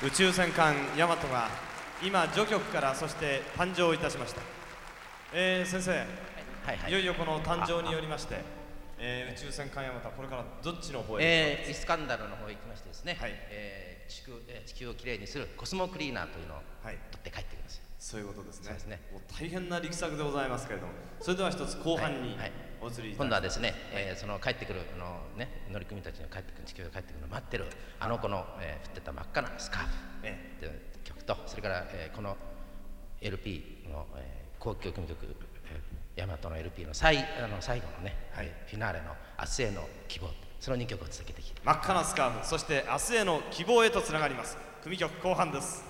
宇宙戦艦ヤマトが今序曲からそして誕生いたしました、えー、先生、はい。はいい。よいよこの誕生によりまして、えー宇宙戦艦ヤマトはこれからどっちの方へえーイスカンダルの方へ行きましてですね、はい。えー地球えー地球をきれいにするコスモクリーナーというのをはい。取って帰ってきます。よそういうことですね。そうですね。もう大変な力作でございますけれどもそれでは一つ後半にはいはい。お移り今度はですね、えーその帰ってくるあの、ね、乗組たちの帰ってくる地球が帰ってくるのを待ってるあの子の、えー振ってた真っ赤なスカーフえという曲とそれから、えーこの LP の、えー、後期組曲、えー、ヤマトの LP の最あの最後のね、はい。フィナーレの「明日への希望」その2曲を続けてきて。真っ赤なスカーフそして明日への希望へとつながります。組曲後半です